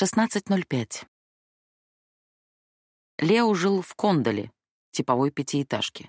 16.05. Лео жил в Кондоле, типовой пятиэтажке.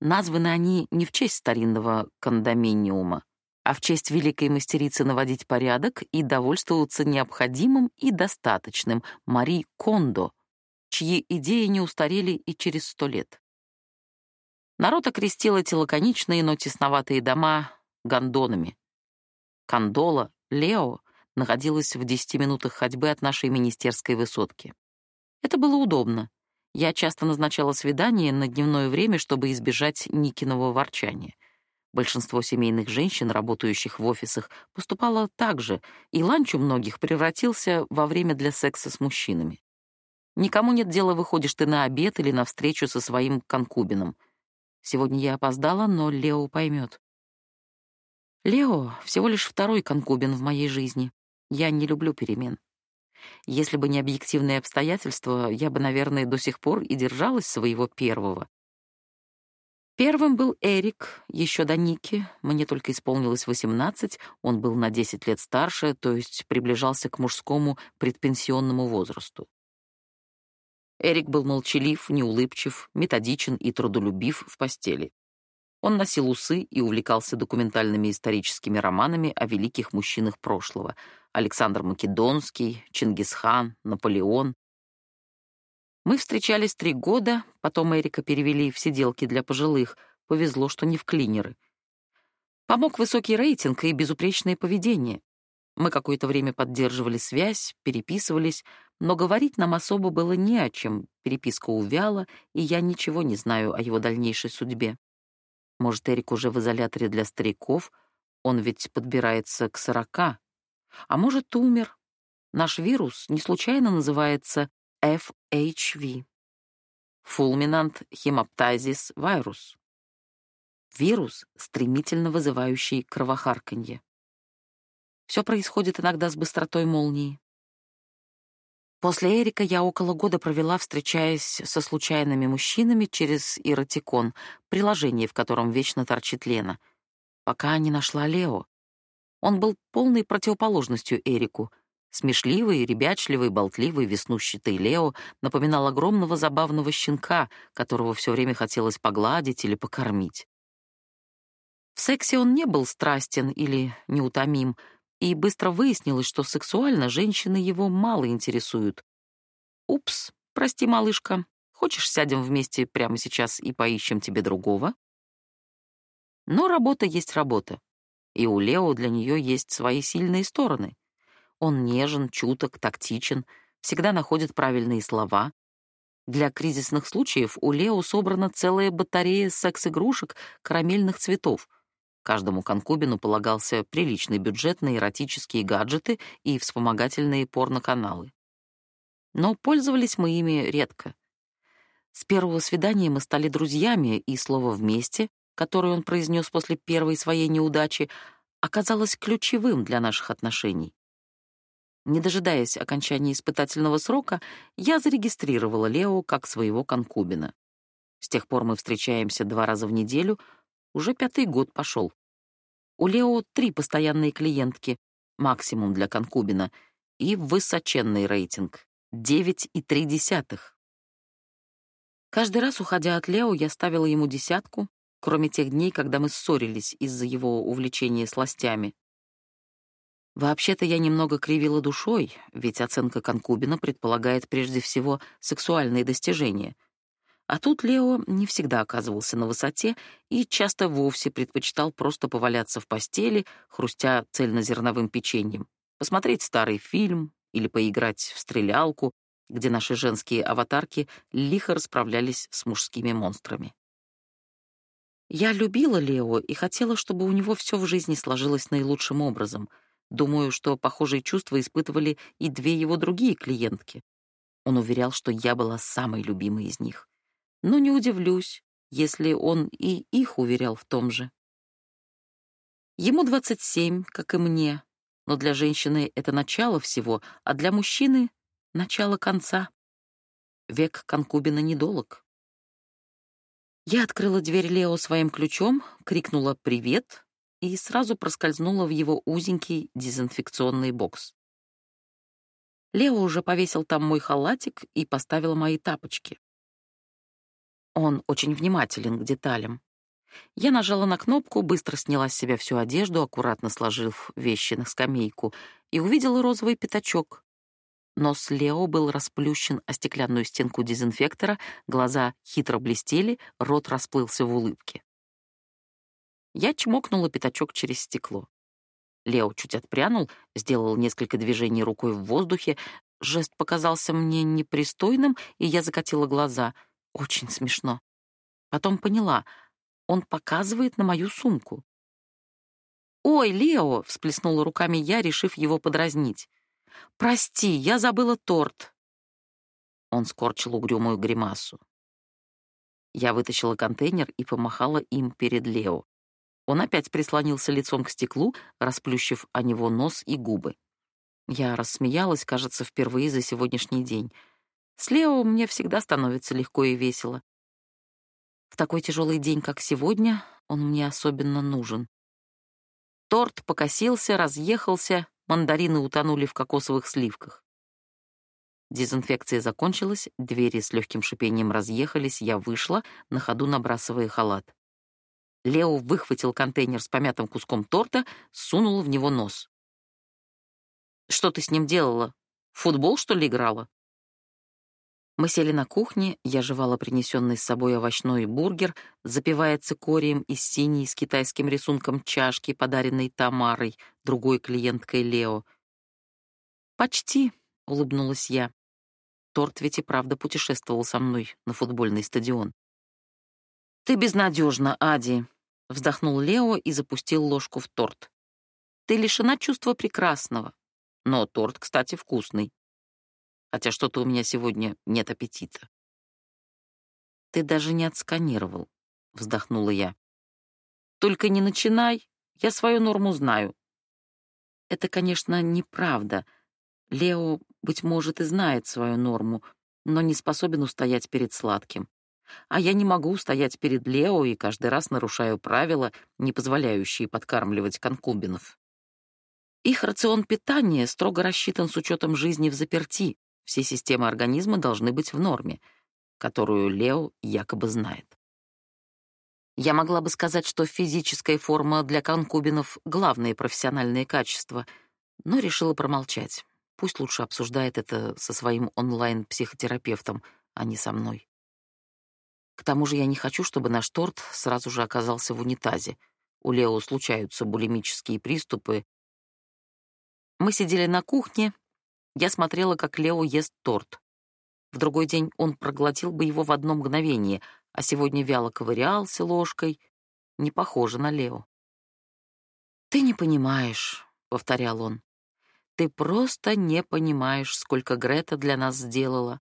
Названы они не в честь старинного кондоминиума, а в честь великой мастерицы наводить порядок и довольствоваться необходимым и достаточным Мари Кондо, чьи идеи не устарели и через сто лет. Народ окрестил эти лаконичные, но тесноватые дома гондонами. Кондола, Лео, находилась в 10 минутах ходьбы от нашей министерской высотки. Это было удобно. Я часто назначала свидание на дневное время, чтобы избежать Никиного ворчания. Большинство семейных женщин, работающих в офисах, поступало так же, и ланч у многих превратился во время для секса с мужчинами. Никому нет дела, выходишь ты на обед или на встречу со своим конкубином. Сегодня я опоздала, но Лео поймет. Лео — всего лишь второй конкубин в моей жизни. Я не люблю перемен. Если бы не объективные обстоятельства, я бы, наверное, до сих пор и держалась своего первого. Первым был Эрик, еще до Ники. Мне только исполнилось 18, он был на 10 лет старше, то есть приближался к мужскому предпенсионному возрасту. Эрик был молчалив, неулыбчив, методичен и трудолюбив в постели. Он носил усы и увлекался документальными историческими романами о великих мужчинах прошлого — Александр Македонский, Чингисхан, Наполеон. Мы встречались три года, потом Эрика перевели в сиделки для пожилых. Повезло, что не в клинеры. Помог высокий рейтинг и безупречное поведение. Мы какое-то время поддерживали связь, переписывались, но говорить нам особо было не о чем. Переписка увяла, и я ничего не знаю о его дальнейшей судьбе. Может, Эрик уже в изоляторе для стариков? Он ведь подбирается к сорока. А может, умер. Наш вирус не случайно называется FHV. Fulminant Hemoptysis Virus. Вирус, стремительно вызывающий кровохарканье. Все происходит иногда с быстротой молнии. После Эрика я около года провела, встречаясь со случайными мужчинами через эротикон, приложение, в котором вечно торчит Лена, пока не нашла Лео. Он был полной противоположностью Эрику. Смешливый, ребячливый, болтливый, веснущатый Лео напоминал огромного забавного щенка, которого все время хотелось погладить или покормить. В сексе он не был страстен или неутомим, и быстро выяснилось, что сексуально женщины его мало интересуют. «Упс, прости, малышка, хочешь, сядем вместе прямо сейчас и поищем тебе другого?» Но работа есть работа. И у Лео для нее есть свои сильные стороны. Он нежен, чуток, тактичен, всегда находит правильные слова. Для кризисных случаев у Лео собрана целая батарея секс-игрушек карамельных цветов. Каждому конкубину полагался приличный бюджет на эротические гаджеты и вспомогательные порноканалы. Но пользовались мы ими редко. С первого свидания мы стали друзьями, и слово «вместе» которую он произнес после первой своей неудачи, оказалось ключевым для наших отношений. Не дожидаясь окончания испытательного срока, я зарегистрировала Лео как своего конкубина. С тех пор мы встречаемся два раза в неделю, уже пятый год пошел. У Лео три постоянные клиентки, максимум для конкубина, и высоченный рейтинг — 9,3. Каждый раз, уходя от Лео, я ставила ему десятку, кроме тех дней, когда мы ссорились из-за его увлечения сластями. Вообще-то я немного кривила душой, ведь оценка конкубина предполагает прежде всего сексуальные достижения. А тут Лео не всегда оказывался на высоте и часто вовсе предпочитал просто поваляться в постели, хрустя цельнозерновым печеньем, посмотреть старый фильм или поиграть в стрелялку, где наши женские аватарки лихо расправлялись с мужскими монстрами. Я любила Лео и хотела, чтобы у него все в жизни сложилось наилучшим образом. Думаю, что похожие чувства испытывали и две его другие клиентки. Он уверял, что я была самой любимой из них. Но не удивлюсь, если он и их уверял в том же. Ему 27, как и мне, но для женщины это начало всего, а для мужчины — начало конца. Век конкубина недолог. Я открыла дверь Лео своим ключом, крикнула «Привет!» и сразу проскользнула в его узенький дезинфекционный бокс. Лео уже повесил там мой халатик и поставил мои тапочки. Он очень внимателен к деталям. Я нажала на кнопку, быстро сняла с себя всю одежду, аккуратно сложив вещи на скамейку, и увидела розовый пятачок. Нос Лео был расплющен о стеклянную стенку дезинфектора, глаза хитро блестели, рот расплылся в улыбке. Я чмокнула пятачок через стекло. Лео чуть отпрянул, сделал несколько движений рукой в воздухе. Жест показался мне непристойным, и я закатила глаза. Очень смешно. Потом поняла, он показывает на мою сумку. «Ой, Лео!» — всплеснула руками я, решив его подразнить. «Прости, я забыла торт». Он скорчил угрюмую гримасу. Я вытащила контейнер и помахала им перед Лео. Он опять прислонился лицом к стеклу, расплющив о него нос и губы. Я рассмеялась, кажется, впервые за сегодняшний день. С Лео мне всегда становится легко и весело. В такой тяжелый день, как сегодня, он мне особенно нужен. Торт покосился, разъехался, мандарины утонули в кокосовых сливках. Дезинфекция закончилась, двери с легким шипением разъехались, я вышла, на ходу набрасывая халат. Лео выхватил контейнер с помятым куском торта, сунул в него нос. «Что ты с ним делала? футбол, что ли, играла?» Мы сели на кухне, я жевала принесенный с собой овощной бургер, запивая цикорием из синей с китайским рисунком чашки, подаренной Тамарой, другой клиенткой Лео. «Почти», — улыбнулась я. Торт ведь и правда путешествовал со мной на футбольный стадион. «Ты безнадежна, Ади», — вздохнул Лео и запустил ложку в торт. «Ты лишена чувства прекрасного. Но торт, кстати, вкусный. Хотя что-то у меня сегодня нет аппетита». «Ты даже не отсканировал», — вздохнула я. «Только не начинай, я свою норму знаю». Это, конечно, неправда. Лео, быть может, и знает свою норму, но не способен устоять перед сладким а я не могу стоять перед Лео и каждый раз нарушаю правила, не позволяющие подкармливать конкубинов. Их рацион питания строго рассчитан с учетом жизни в заперти. Все системы организма должны быть в норме, которую Лео якобы знает. Я могла бы сказать, что физическая форма для конкубинов — главное профессиональное качество, но решила промолчать. Пусть лучше обсуждает это со своим онлайн-психотерапевтом, а не со мной. К тому же я не хочу, чтобы наш торт сразу же оказался в унитазе. У Лео случаются булимические приступы. Мы сидели на кухне. Я смотрела, как Лео ест торт. В другой день он проглотил бы его в одно мгновение, а сегодня вяло ковырялся ложкой. Не похоже на Лео. «Ты не понимаешь», — повторял он. «Ты просто не понимаешь, сколько Грета для нас сделала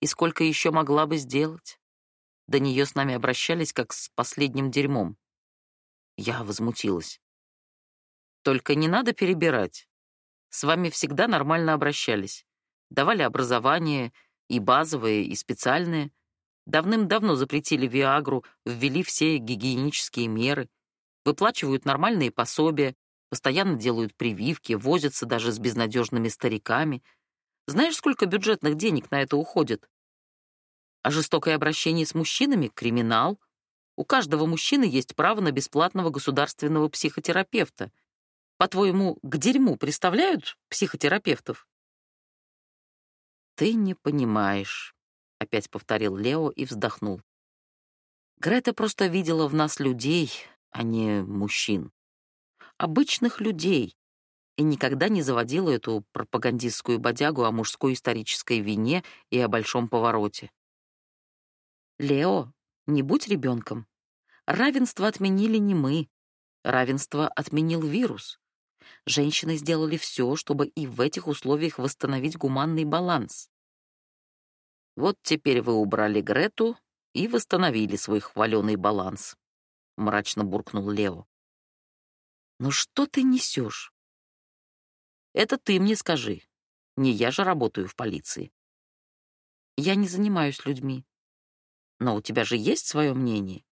и сколько еще могла бы сделать. До нее с нами обращались как с последним дерьмом. Я возмутилась. Только не надо перебирать. С вами всегда нормально обращались. Давали образование и базовое, и специальное. Давным-давно запретили Виагру, ввели все гигиенические меры. Выплачивают нормальные пособия, постоянно делают прививки, возятся даже с безнадежными стариками. Знаешь, сколько бюджетных денег на это уходит? А жестокое обращение с мужчинами — криминал. У каждого мужчины есть право на бесплатного государственного психотерапевта. По-твоему, к дерьму представляют психотерапевтов? «Ты не понимаешь», — опять повторил Лео и вздохнул. Грета просто видела в нас людей, а не мужчин. Обычных людей, и никогда не заводила эту пропагандистскую бодягу о мужской исторической вине и о большом повороте. Лео, не будь ребенком. Равенство отменили не мы. Равенство отменил вирус. Женщины сделали все, чтобы и в этих условиях восстановить гуманный баланс. Вот теперь вы убрали Грету и восстановили свой хваленый баланс, мрачно буркнул Лео. Ну что ты несешь? Это ты мне скажи. Не я же работаю в полиции. Я не занимаюсь людьми. Но у тебя же есть свое мнение.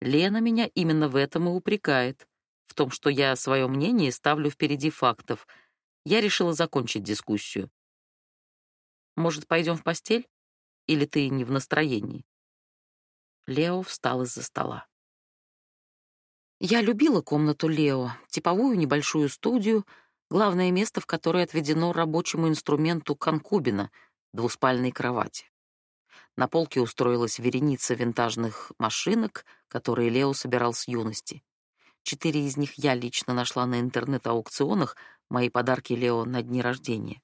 Лена меня именно в этом и упрекает, в том, что я свое мнение ставлю впереди фактов. Я решила закончить дискуссию. Может, пойдем в постель? Или ты не в настроении? Лео встал из-за стола. Я любила комнату Лео, типовую небольшую студию, главное место в которой отведено рабочему инструменту конкубина, двуспальной кровати. На полке устроилась вереница винтажных машинок, которые Лео собирал с юности. Четыре из них я лично нашла на интернет-аукционах, мои подарки Лео на дни рождения.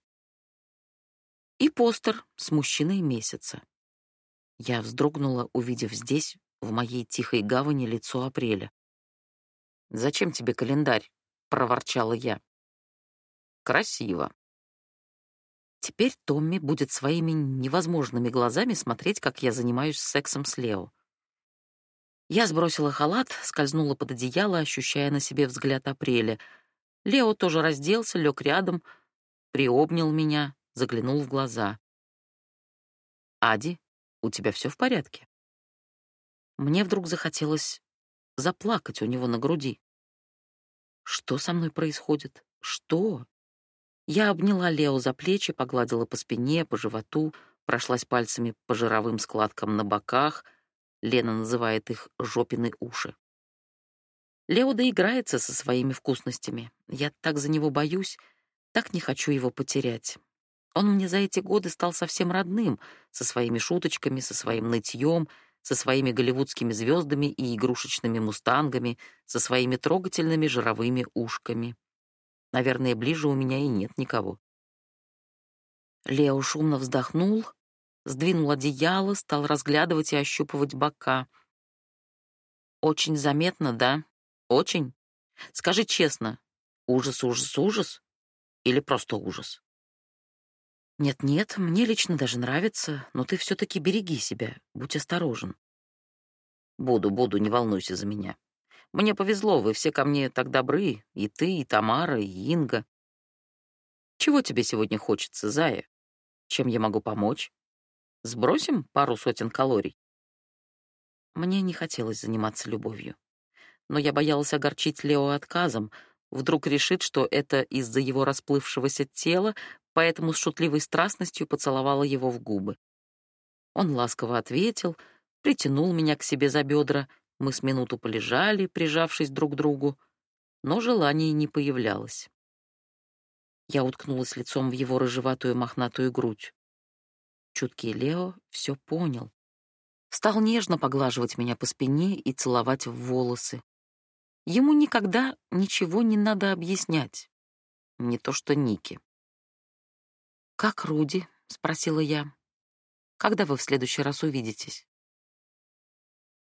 И постер с мужчиной месяца. Я вздрогнула, увидев здесь, в моей тихой гавани, лицо апреля. «Зачем тебе календарь?» — проворчала я. «Красиво». Теперь Томми будет своими невозможными глазами смотреть, как я занимаюсь сексом с Лео. Я сбросила халат, скользнула под одеяло, ощущая на себе взгляд Апреля. Лео тоже разделся, лег рядом, приобнял меня, заглянул в глаза. «Ади, у тебя все в порядке?» Мне вдруг захотелось заплакать у него на груди. Что со мной происходит? Что? Я обняла Лео за плечи, погладила по спине, по животу, прошлась пальцами по жировым складкам на боках. Лена называет их жопины уши. Лео доиграется со своими вкусностями. Я так за него боюсь, так не хочу его потерять. Он мне за эти годы стал совсем родным, со своими шуточками, со своим нытьем, со своими голливудскими звездами и игрушечными мустангами, со своими трогательными жировыми ушками. Наверное, ближе у меня и нет никого. Лео шумно вздохнул, сдвинул одеяло, стал разглядывать и ощупывать бока. Очень заметно, да? Очень. Скажи честно, ужас, ужас, ужас или просто ужас? Нет-нет, мне лично даже нравится, но ты все таки береги себя, будь осторожен. Буду, буду, не волнуйся за меня. Мне повезло, вы все ко мне так добры, и ты, и Тамара, и Инга. Чего тебе сегодня хочется, Зая? Чем я могу помочь? Сбросим пару сотен калорий? Мне не хотелось заниматься любовью. Но я боялась огорчить Лео отказом. Вдруг решит, что это из-за его расплывшегося тела, поэтому с шутливой страстностью поцеловала его в губы. Он ласково ответил, притянул меня к себе за бедра, мы с минуту полежали, прижавшись друг к другу, но желание не появлялось. Я уткнулась лицом в его рыжеватую мохнатую грудь. Чуткий Лео все понял. Стал нежно поглаживать меня по спине и целовать в волосы. Ему никогда ничего не надо объяснять. Не то что Нике. «Как Руди?» — спросила я. «Когда вы в следующий раз увидитесь?»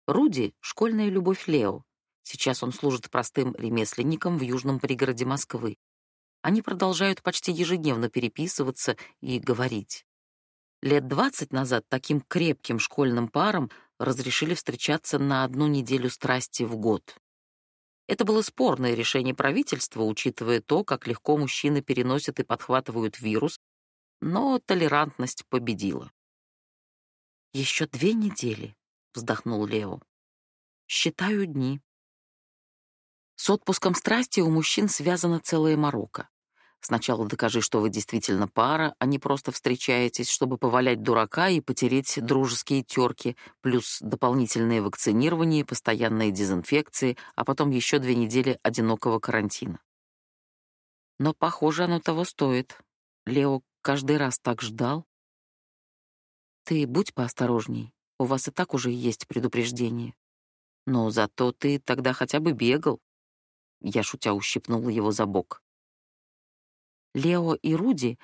Руди — школьная любовь Лео. Сейчас он служит простым ремесленником в южном пригороде Москвы. Они продолжают почти ежедневно переписываться и говорить. Лет двадцать назад таким крепким школьным парам разрешили встречаться на одну неделю страсти в год. Это было спорное решение правительства, учитывая то, как легко мужчины переносят и подхватывают вирус, но толерантность победила. «Еще две недели», — вздохнул Лео. «Считаю дни». С отпуском страсти у мужчин связана целая морока. Сначала докажи, что вы действительно пара, а не просто встречаетесь, чтобы повалять дурака и потереть дружеские терки, плюс дополнительное вакцинирование, постоянные дезинфекции, а потом еще две недели одинокого карантина. Но, похоже, оно того стоит. Лео каждый раз так ждал. Ты будь поосторожней, у вас и так уже есть предупреждение. Но зато ты тогда хотя бы бегал. Я шутя ущипнула его за бок. Лео и Руди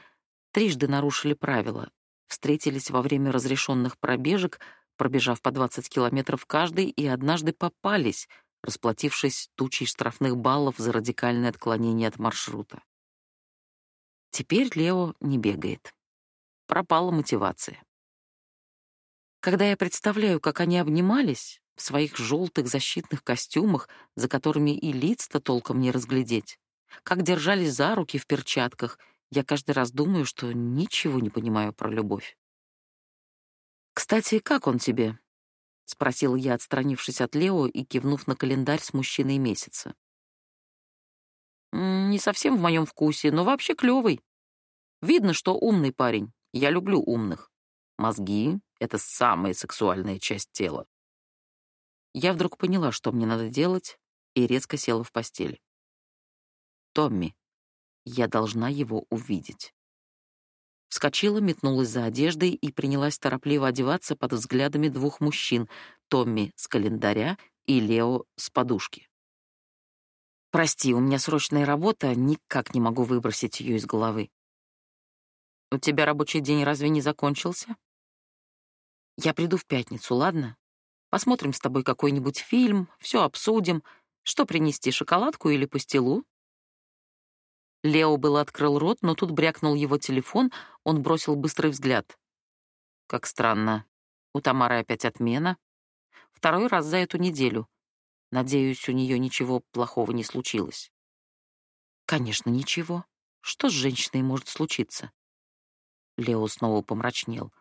трижды нарушили правила, встретились во время разрешенных пробежек, пробежав по 20 километров каждый, и однажды попались, расплатившись тучей штрафных баллов за радикальное отклонение от маршрута. Теперь Лео не бегает. Пропала мотивация. Когда я представляю, как они обнимались в своих желтых защитных костюмах, за которыми и лиц-то толком не разглядеть, как держались за руки в перчатках, я каждый раз думаю, что ничего не понимаю про любовь. «Кстати, как он тебе?» — спросил я, отстранившись от Лео и кивнув на календарь с мужчиной месяца. Не совсем в моем вкусе, но вообще клевый. Видно, что умный парень. Я люблю умных. Мозги — это самая сексуальная часть тела. Я вдруг поняла, что мне надо делать, и резко села в постели. Томми. Я должна его увидеть. Вскочила, метнулась за одеждой и принялась торопливо одеваться под взглядами двух мужчин, Томми с календаря и Лео с подушки. «Прости, у меня срочная работа, никак не могу выбросить ее из головы». «У тебя рабочий день разве не закончился?» «Я приду в пятницу, ладно? Посмотрим с тобой какой-нибудь фильм, все обсудим. Что принести, шоколадку или пастилу?» Лео был открыл рот, но тут брякнул его телефон, он бросил быстрый взгляд. Как странно. У Тамары опять отмена. Второй раз за эту неделю. Надеюсь, у нее ничего плохого не случилось. Конечно, ничего. Что с женщиной может случиться? Лео снова помрачнел.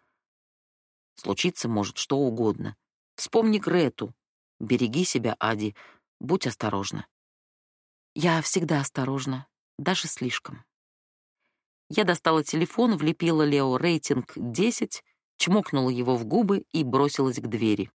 Случиться может что угодно. Вспомни Грету. Береги себя, Ади. Будь осторожна. Я всегда осторожна, даже слишком. Я достала телефон, влепила Лео рейтинг 10, чмокнула его в губы и бросилась к двери.